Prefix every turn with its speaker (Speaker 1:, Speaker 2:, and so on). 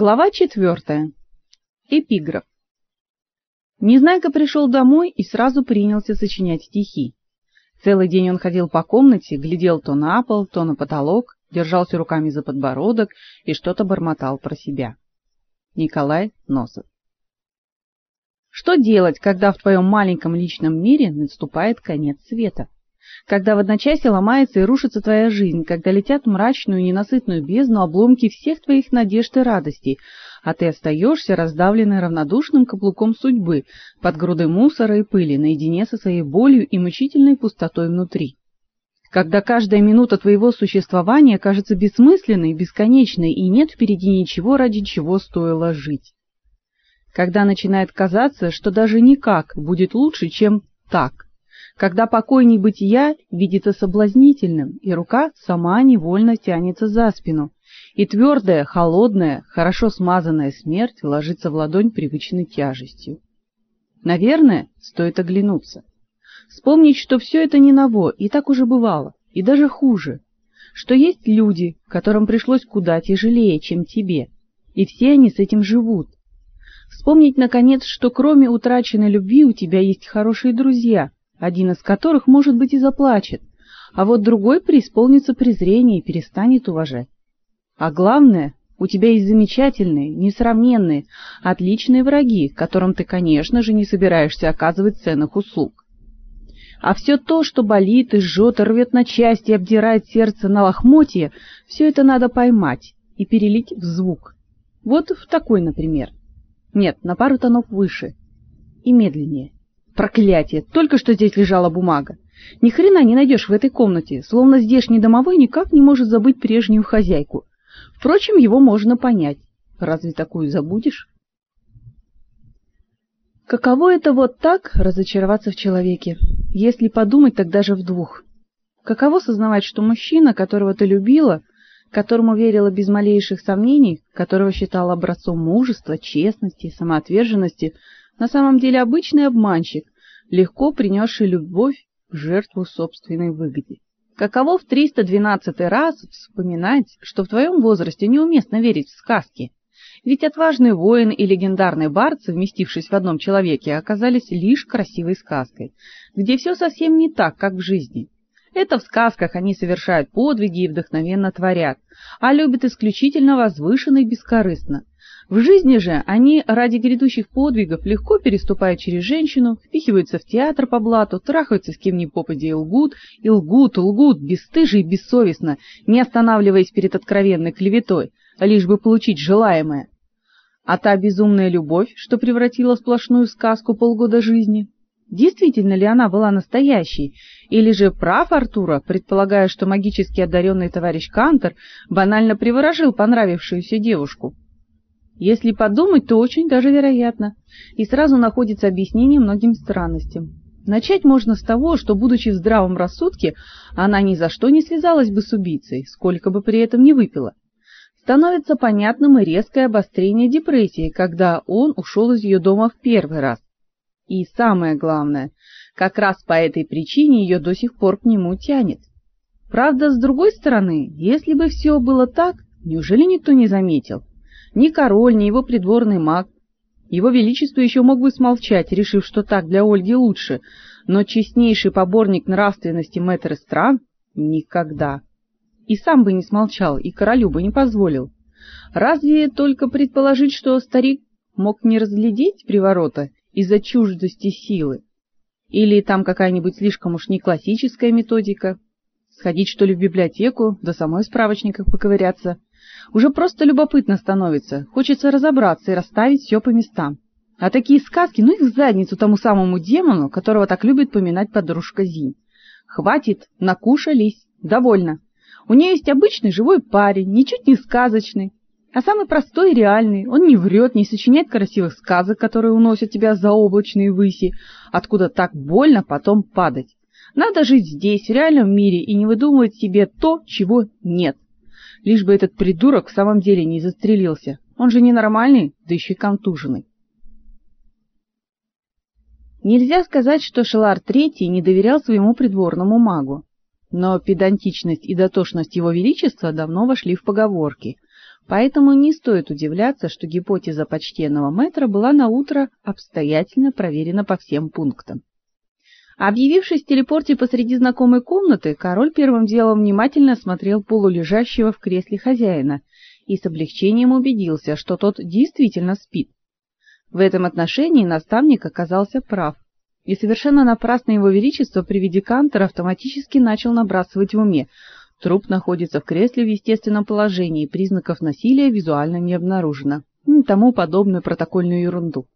Speaker 1: Глава четвертая. Эпиграф. Незнайка пришел домой и сразу принялся сочинять стихи. Целый день он ходил по комнате, глядел то на пол, то на потолок, держался руками за подбородок и что-то бормотал про себя. Николай Носов. Что делать, когда в твоем маленьком личном мире наступает конец света? Когда в одночасье ломается и рушится твоя жизнь, когда летят в мрачную ненасытную бездну обломки всех твоих надежд и радостей, а ты остаешься раздавленный равнодушным каблуком судьбы под грудой мусора и пыли, наедине со своей болью и мучительной пустотой внутри. Когда каждая минута твоего существования кажется бессмысленной, бесконечной, и нет впереди ничего, ради чего стоило жить. Когда начинает казаться, что даже никак будет лучше, чем так когда покой небытия видится соблазнительным, и рука сама невольно тянется за спину, и твердая, холодная, хорошо смазанная смерть ложится в ладонь привычной тяжестью. Наверное, стоит оглянуться. Вспомнить, что все это не ново, и так уже бывало, и даже хуже, что есть люди, которым пришлось куда тяжелее, чем тебе, и все они с этим живут. Вспомнить, наконец, что кроме утраченной любви у тебя есть хорошие друзья, один из которых, может быть, и заплачет, а вот другой преисполнится презрения и перестанет уважать. А главное, у тебя есть замечательные, несравненные, отличные враги, которым ты, конечно же, не собираешься оказывать ценных услуг. А все то, что болит и жжет, рвет на части и обдирает сердце на лохмотья, все это надо поймать и перелить в звук. Вот в такой, например. Нет, на пару тонов выше и медленнее. Проклятие! Только что здесь лежала бумага. Ни хрена не найдешь в этой комнате, словно здешний домовой никак не может забыть прежнюю хозяйку. Впрочем, его можно понять. Разве такую забудешь? Каково это вот так разочароваться в человеке? Если подумать, так даже в двух. Каково сознавать, что мужчина, которого ты любила, которому верила без малейших сомнений, которого считала образцом мужества, честности самоотверженности, на самом деле обычный обманщик, легко принесший любовь в жертву собственной выгоде. Каково в 312 раз вспоминать, что в твоем возрасте неуместно верить в сказки? Ведь отважный воин и легендарный бард, совместившись в одном человеке, оказались лишь красивой сказкой, где все совсем не так, как в жизни. Это в сказках они совершают подвиги и вдохновенно творят, а любят исключительно возвышенно и бескорыстно. В жизни же они ради грядущих подвигов легко переступают через женщину, впихиваются в театр по блату, трахаются с кем ни попадя и лгут, и лгут, лгут, бесстыже и бессовестно, не останавливаясь перед откровенной клеветой, лишь бы получить желаемое. А та безумная любовь, что превратила сплошную сказку полгода жизни, действительно ли она была настоящей, или же прав Артура, предполагая, что магически одаренный товарищ Кантер банально приворожил понравившуюся девушку? Если подумать, то очень даже вероятно, и сразу находится объяснение многим странностям. Начать можно с того, что, будучи в здравом рассудке, она ни за что не связалась бы с убийцей, сколько бы при этом не выпила. Становится понятным и резкое обострение депрессии, когда он ушел из ее дома в первый раз. И самое главное, как раз по этой причине ее до сих пор к нему тянет. Правда, с другой стороны, если бы все было так, неужели никто не заметил? Ни король, ни его придворный маг. Его величество еще мог бы смолчать, решив, что так для Ольги лучше, но честнейший поборник нравственности мэтр стран никогда. И сам бы не смолчал, и королю бы не позволил. Разве только предположить, что старик мог не разглядеть приворота из-за чуждости силы? Или там какая-нибудь слишком уж не классическая методика? Сходить, что ли, в библиотеку, да самой в справочниках поковыряться? Уже просто любопытно становится, хочется разобраться и расставить все по местам. А такие сказки, ну их в задницу тому самому демону, которого так любит поминать подружка Зинь. Хватит, накушались, довольно. У нее есть обычный живой парень, ничуть не сказочный, а самый простой и реальный. Он не врет, не сочиняет красивых сказок, которые уносят тебя за облачные выси, откуда так больно потом падать. Надо жить здесь, в реальном мире, и не выдумывать себе то, чего нет лишь бы этот придурок в самом деле не застрелился. Он же ненормальный, да еще и контуженный. Нельзя сказать, что Шелар III не доверял своему придворному магу, но педантичность и дотошность его величества давно вошли в поговорки. Поэтому не стоит удивляться, что гипотеза почтенного мэтра была на утро обстоятельно проверена по всем пунктам. Объявившись в телепорте посреди знакомой комнаты, король первым делом внимательно осмотрел полулежащего в кресле хозяина и с облегчением убедился, что тот действительно спит. В этом отношении наставник оказался прав. И совершенно напрасно его величество при виде Кантера автоматически начал набрасывать в уме: труп находится в кресле в естественном положении, признаков насилия визуально не обнаружено. И тому подобную протокольную ерунду.